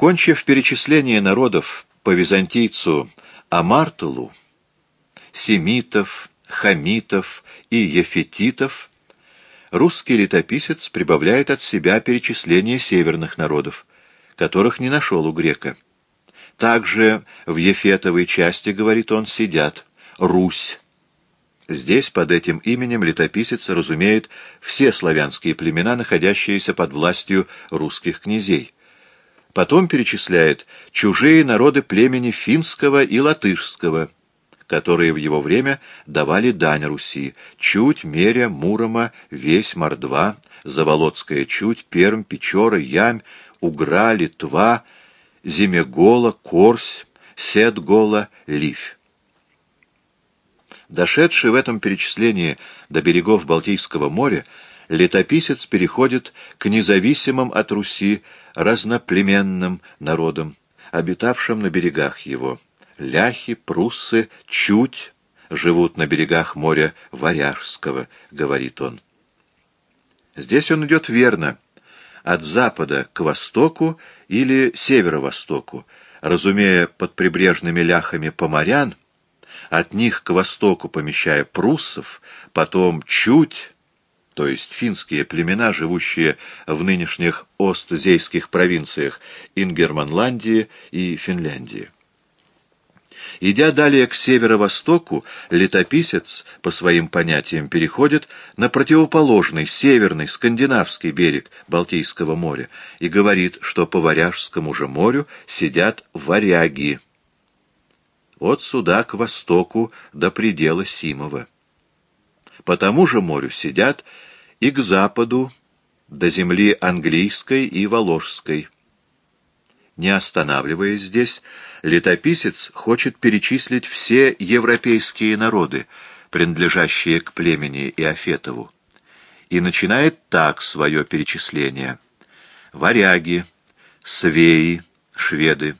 Кончив перечисление народов по византийцу Амартулу, семитов, хамитов и ефетитов, русский летописец прибавляет от себя перечисление северных народов, которых не нашел у грека. Также в Ефетовой части, говорит он, сидят Русь. Здесь под этим именем летописец разумеет все славянские племена, находящиеся под властью русских князей. Потом перечисляет чужие народы племени финского и латышского, которые в его время давали дань Руси, Чуть, Меря, Мурома, Весь, Мордва, Заволоцкая Чуть, Перм, Печора, Ямь, Угра, Литва, Зимегола, Корсь, Седгола, Ливь. Дошедший в этом перечислении до берегов Балтийского моря, летописец переходит к независимым от Руси разноплеменным народам, обитавшим на берегах его. Ляхи, пруссы, чуть живут на берегах моря Варяжского, говорит он. Здесь он идет верно, от запада к востоку или северо-востоку, разумея под прибрежными ляхами поморян, от них к востоку помещая пруссов, потом чуть то есть финские племена, живущие в нынешних остзейских провинциях Ингерманландии и Финляндии. Идя далее к северо-востоку, летописец, по своим понятиям, переходит на противоположный, северный, скандинавский берег Балтийского моря и говорит, что по Варяжскому же морю сидят варяги. Вот сюда, к востоку, до предела Симова. По тому же морю сидят и к западу, до земли английской и воложской. Не останавливаясь здесь, летописец хочет перечислить все европейские народы, принадлежащие к племени Иофетову, и начинает так свое перечисление. Варяги, свеи, шведы,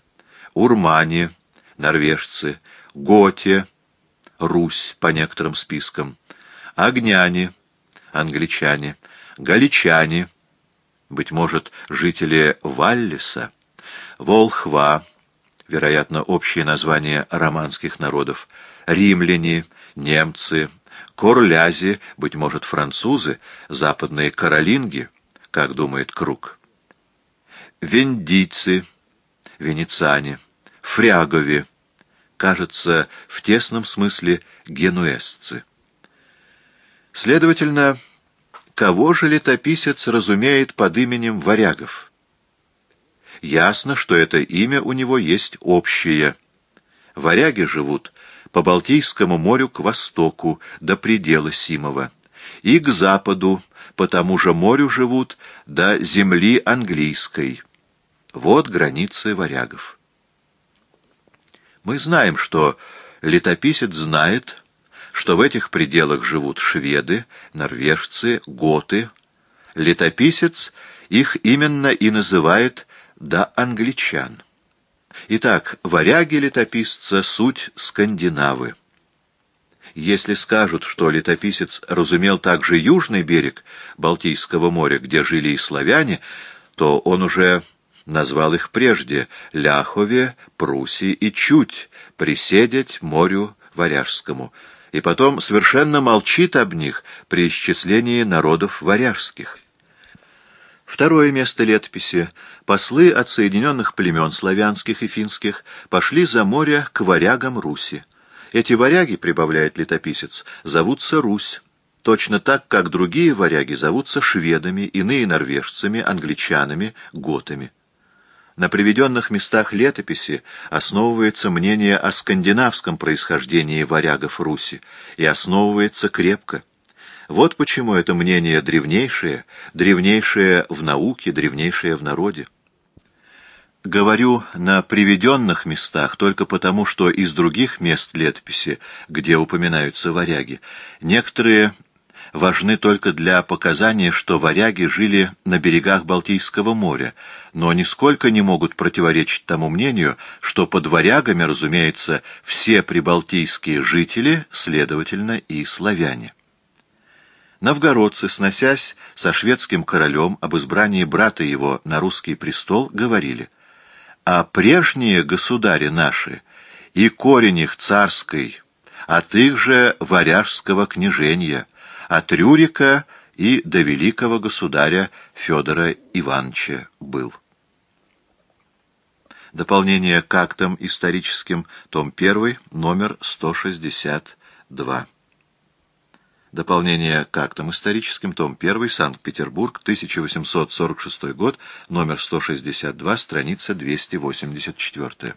урмане, норвежцы, готе, Русь по некоторым спискам, огняне, англичане, галичане, быть может, жители Валлиса, Волхва, вероятно, общее название романских народов, римляне, немцы, корлязи, быть может, французы, западные каролинги, как думает Круг, вендийцы, венециане, фрягови, кажется, в тесном смысле генуэзцы. Следовательно, кого же летописец разумеет под именем варягов? Ясно, что это имя у него есть общее. Варяги живут по Балтийскому морю к востоку, до предела Симова, и к западу, по тому же морю живут до земли английской. Вот границы варягов. Мы знаем, что летописец знает, что в этих пределах живут шведы, норвежцы, готы. Летописец их именно и называет «да англичан». Итак, варяги летописца — суть скандинавы. Если скажут, что летописец разумел также южный берег Балтийского моря, где жили и славяне, то он уже назвал их прежде Ляхове, Пруси и Чуть, приседеть морю Варяжскому — и потом совершенно молчит об них при исчислении народов варяжских. Второе место летописи. Послы от соединенных племен славянских и финских пошли за море к варягам Руси. Эти варяги, прибавляет летописец, зовутся Русь, точно так, как другие варяги зовутся шведами, иные норвежцами, англичанами, готами. На приведенных местах летописи основывается мнение о скандинавском происхождении варягов Руси и основывается крепко. Вот почему это мнение древнейшее, древнейшее в науке, древнейшее в народе. Говорю на приведенных местах только потому, что из других мест летописи, где упоминаются варяги, некоторые важны только для показания, что варяги жили на берегах Балтийского моря, но нисколько не могут противоречить тому мнению, что под варягами, разумеется, все прибалтийские жители, следовательно, и славяне. Новгородцы, сносясь со шведским королем об избрании брата его на русский престол, говорили а прежние государи наши и корень их царской, от их же варяжского княжения, от Рюрика и до великого государя Федора Ивановича был. Дополнение к актам историческим, том 1, номер 162. Дополнение к актам историческим, том 1, Санкт-Петербург, 1846 год, номер 162, страница 284.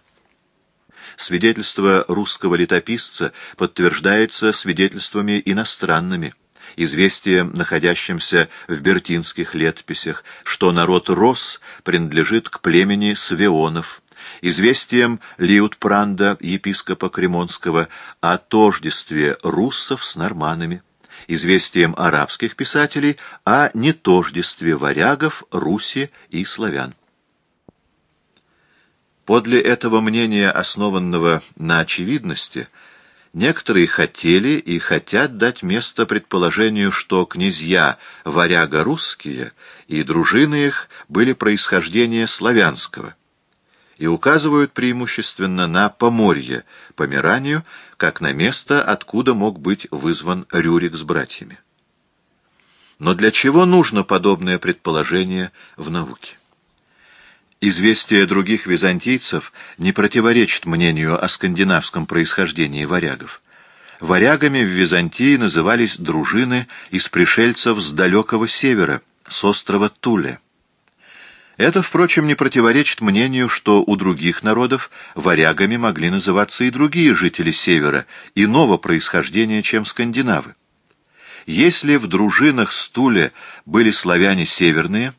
Свидетельство русского летописца подтверждается свидетельствами иностранными. Известие, находящимся в бертинских летописях, что народ Рос принадлежит к племени Свеонов, известием Лиутпранда, епископа Кремонского, о тождестве руссов с норманами, известием арабских писателей о нетождестве варягов, Руси и славян. Подле этого мнения, основанного на очевидности, некоторые хотели и хотят дать место предположению, что князья варяга русские и дружины их были происхождения славянского, и указывают преимущественно на Поморье, Померанию, как на место, откуда мог быть вызван Рюрик с братьями. Но для чего нужно подобное предположение в науке? Известие других византийцев не противоречит мнению о скандинавском происхождении варягов. Варягами в Византии назывались дружины из пришельцев с далекого севера, с острова Туле. Это, впрочем, не противоречит мнению, что у других народов варягами могли называться и другие жители севера, иного происхождения, чем скандинавы. Если в дружинах Стуле были славяне северные,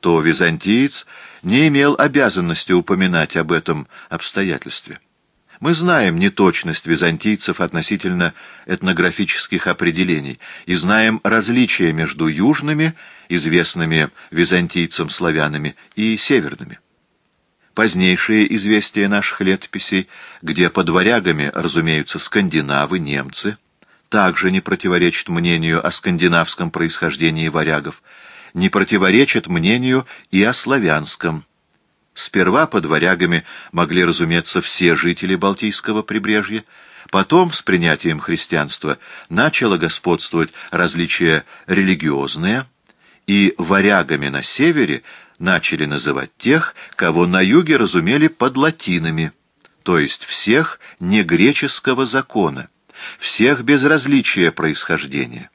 то византиец не имел обязанности упоминать об этом обстоятельстве. Мы знаем неточность византийцев относительно этнографических определений и знаем различия между южными, известными византийцам-славянами, и северными. Позднейшие известия наших летописей, где под варягами разумеются скандинавы, немцы, также не противоречат мнению о скандинавском происхождении варягов, не противоречат мнению и о славянском. Сперва под варягами могли разуметься все жители Балтийского прибрежья, потом, с принятием христианства, начало господствовать различия религиозные, и варягами на севере начали называть тех, кого на юге разумели под латинами, то есть всех негреческого закона, всех без различия происхождения.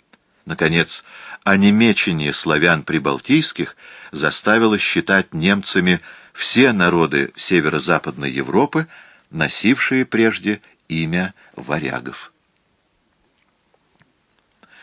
Наконец, онемечение славян прибалтийских заставило считать немцами все народы северо-западной Европы, носившие прежде имя варягов.